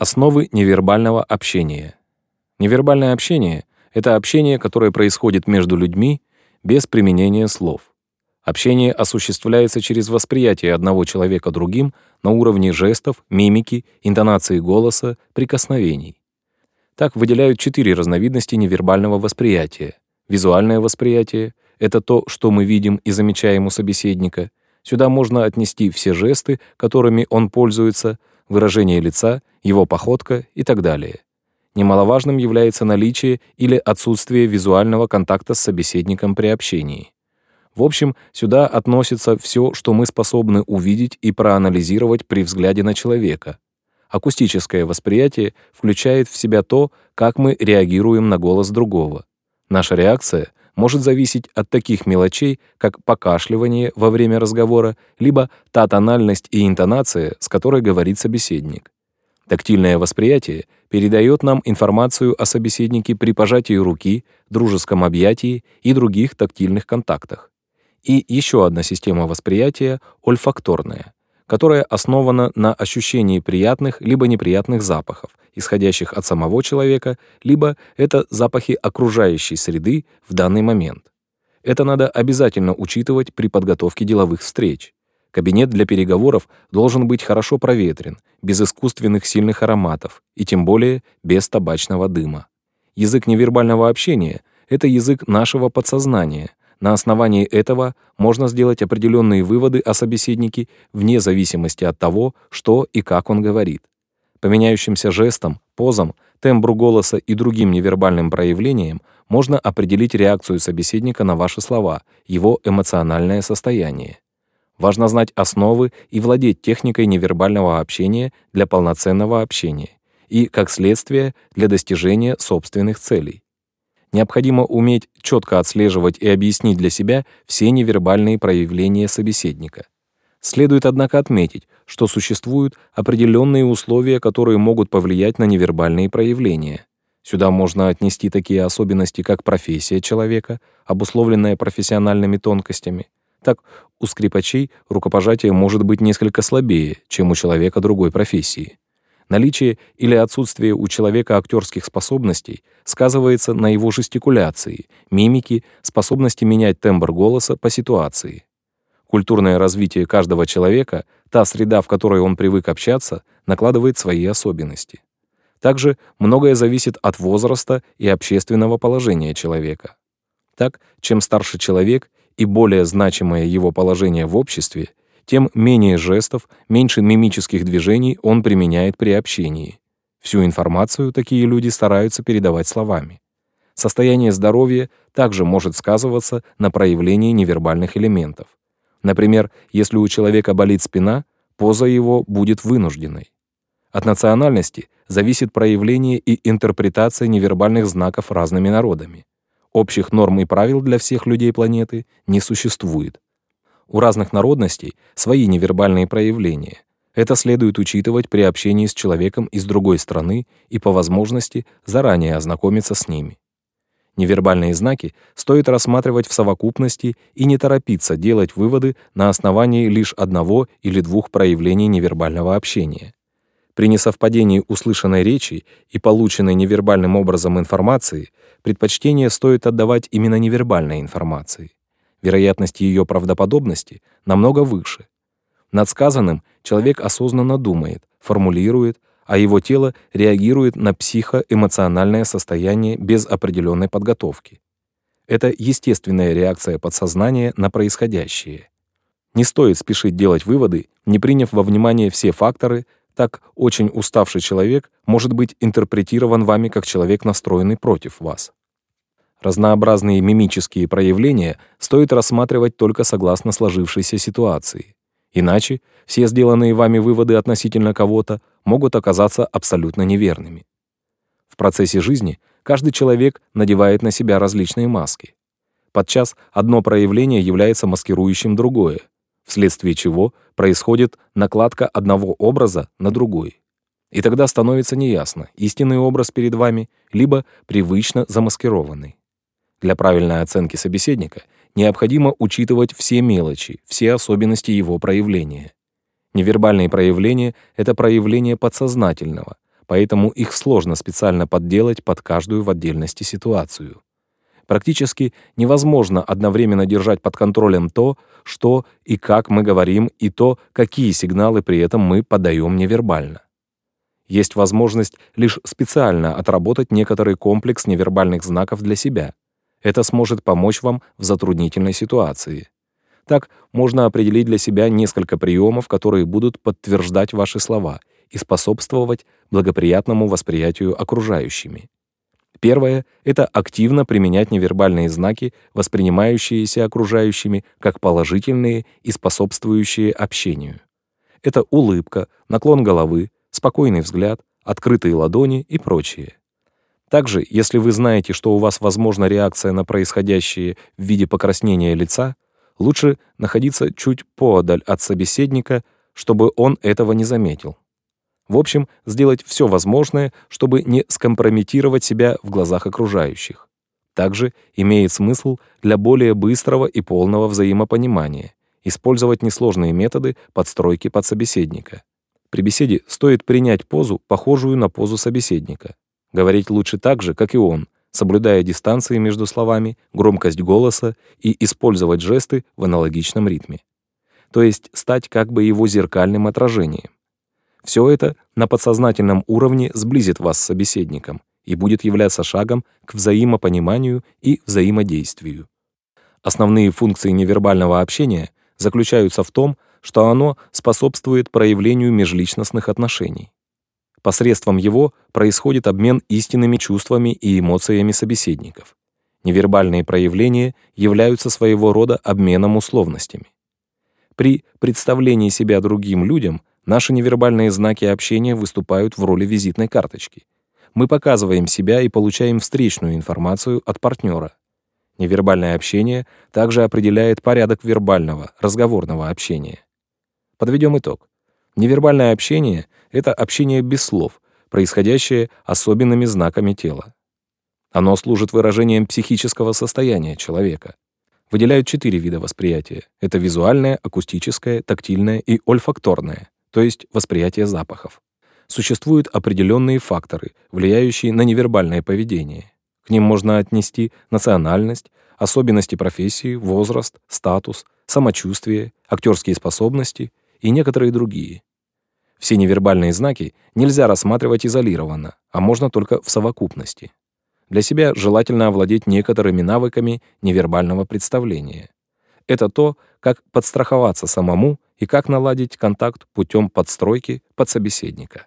Основы невербального общения. Невербальное общение — это общение, которое происходит между людьми без применения слов. Общение осуществляется через восприятие одного человека другим на уровне жестов, мимики, интонации голоса, прикосновений. Так выделяют четыре разновидности невербального восприятия. Визуальное восприятие — это то, что мы видим и замечаем у собеседника. Сюда можно отнести все жесты, которыми он пользуется, выражение лица, его походка и так далее. Немаловажным является наличие или отсутствие визуального контакта с собеседником при общении. В общем, сюда относится все, что мы способны увидеть и проанализировать при взгляде на человека. Акустическое восприятие включает в себя то, как мы реагируем на голос другого. Наша реакция может зависеть от таких мелочей, как покашливание во время разговора, либо та тональность и интонация, с которой говорит собеседник. Тактильное восприятие передает нам информацию о собеседнике при пожатии руки, дружеском объятии и других тактильных контактах. И еще одна система восприятия — ольфакторная, которая основана на ощущении приятных либо неприятных запахов, исходящих от самого человека, либо это запахи окружающей среды в данный момент. Это надо обязательно учитывать при подготовке деловых встреч. Кабинет для переговоров должен быть хорошо проветрен, без искусственных сильных ароматов и тем более без табачного дыма. Язык невербального общения — это язык нашего подсознания. На основании этого можно сделать определенные выводы о собеседнике вне зависимости от того, что и как он говорит. По меняющимся жестам, позам, тембру голоса и другим невербальным проявлениям можно определить реакцию собеседника на ваши слова, его эмоциональное состояние. Важно знать основы и владеть техникой невербального общения для полноценного общения и, как следствие, для достижения собственных целей. Необходимо уметь четко отслеживать и объяснить для себя все невербальные проявления собеседника. Следует, однако, отметить, что существуют определенные условия, которые могут повлиять на невербальные проявления. Сюда можно отнести такие особенности, как профессия человека, обусловленная профессиональными тонкостями, так, у скрипачей рукопожатие может быть несколько слабее, чем у человека другой профессии. Наличие или отсутствие у человека актерских способностей сказывается на его жестикуляции, мимике, способности менять тембр голоса по ситуации. Культурное развитие каждого человека, та среда, в которой он привык общаться, накладывает свои особенности. Также многое зависит от возраста и общественного положения человека. Так, чем старше человек, и более значимое его положение в обществе, тем менее жестов, меньше мимических движений он применяет при общении. Всю информацию такие люди стараются передавать словами. Состояние здоровья также может сказываться на проявлении невербальных элементов. Например, если у человека болит спина, поза его будет вынужденной. От национальности зависит проявление и интерпретация невербальных знаков разными народами. Общих норм и правил для всех людей планеты не существует. У разных народностей свои невербальные проявления. Это следует учитывать при общении с человеком из другой страны и по возможности заранее ознакомиться с ними. Невербальные знаки стоит рассматривать в совокупности и не торопиться делать выводы на основании лишь одного или двух проявлений невербального общения. При несовпадении услышанной речи и полученной невербальным образом информации предпочтение стоит отдавать именно невербальной информации. Вероятность ее правдоподобности намного выше. Над сказанным человек осознанно думает, формулирует, а его тело реагирует на психоэмоциональное состояние без определенной подготовки. Это естественная реакция подсознания на происходящее. Не стоит спешить делать выводы, не приняв во внимание все факторы, так очень уставший человек может быть интерпретирован вами как человек, настроенный против вас. Разнообразные мимические проявления стоит рассматривать только согласно сложившейся ситуации. Иначе все сделанные вами выводы относительно кого-то могут оказаться абсолютно неверными. В процессе жизни каждый человек надевает на себя различные маски. Подчас одно проявление является маскирующим другое, вследствие чего происходит накладка одного образа на другой. И тогда становится неясно, истинный образ перед вами, либо привычно замаскированный. Для правильной оценки собеседника необходимо учитывать все мелочи, все особенности его проявления. Невербальные проявления — это проявление подсознательного, поэтому их сложно специально подделать под каждую в отдельности ситуацию. Практически невозможно одновременно держать под контролем то, что и как мы говорим, и то, какие сигналы при этом мы подаем невербально. Есть возможность лишь специально отработать некоторый комплекс невербальных знаков для себя. Это сможет помочь вам в затруднительной ситуации. Так, можно определить для себя несколько приемов, которые будут подтверждать ваши слова и способствовать благоприятному восприятию окружающими. Первое — это активно применять невербальные знаки, воспринимающиеся окружающими как положительные и способствующие общению. Это улыбка, наклон головы, спокойный взгляд, открытые ладони и прочее. Также, если вы знаете, что у вас возможна реакция на происходящее в виде покраснения лица, лучше находиться чуть поодаль от собеседника, чтобы он этого не заметил. В общем, сделать все возможное, чтобы не скомпрометировать себя в глазах окружающих. Также имеет смысл для более быстрого и полного взаимопонимания использовать несложные методы подстройки под собеседника. При беседе стоит принять позу, похожую на позу собеседника. Говорить лучше так же, как и он, соблюдая дистанции между словами, громкость голоса и использовать жесты в аналогичном ритме. То есть стать как бы его зеркальным отражением. Все это на подсознательном уровне сблизит вас с собеседником и будет являться шагом к взаимопониманию и взаимодействию. Основные функции невербального общения заключаются в том, что оно способствует проявлению межличностных отношений. Посредством его происходит обмен истинными чувствами и эмоциями собеседников. Невербальные проявления являются своего рода обменом условностями. При представлении себя другим людям наши невербальные знаки общения выступают в роли визитной карточки. Мы показываем себя и получаем встречную информацию от партнера. Невербальное общение также определяет порядок вербального, разговорного общения. Подведем итог. Невербальное общение — это общение без слов, происходящее особенными знаками тела. Оно служит выражением психического состояния человека. Выделяют четыре вида восприятия. Это визуальное, акустическое, тактильное и ольфакторное, то есть восприятие запахов. Существуют определенные факторы, влияющие на невербальное поведение. К ним можно отнести национальность, особенности профессии, возраст, статус, самочувствие, актерские способности и некоторые другие. Все невербальные знаки нельзя рассматривать изолированно, а можно только в совокупности. Для себя желательно овладеть некоторыми навыками невербального представления. Это то, как подстраховаться самому и как наладить контакт путем подстройки под собеседника.